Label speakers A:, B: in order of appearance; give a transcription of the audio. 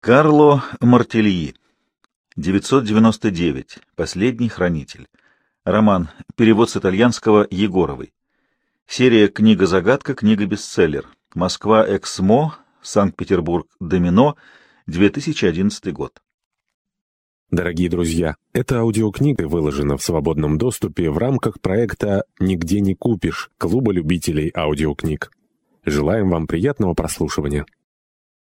A: Карло Мартельи. 999. Последний хранитель. Роман. Перевод с итальянского Егоровой. Серия «Книга-загадка», книга-бестселлер. Москва, Эксмо, Санкт-Петербург, Домино, 2011 год.
B: Дорогие друзья, эта аудиокнига выложена в свободном доступе в рамках проекта «Нигде не купишь» Клуба любителей аудиокниг. Желаем вам приятного прослушивания.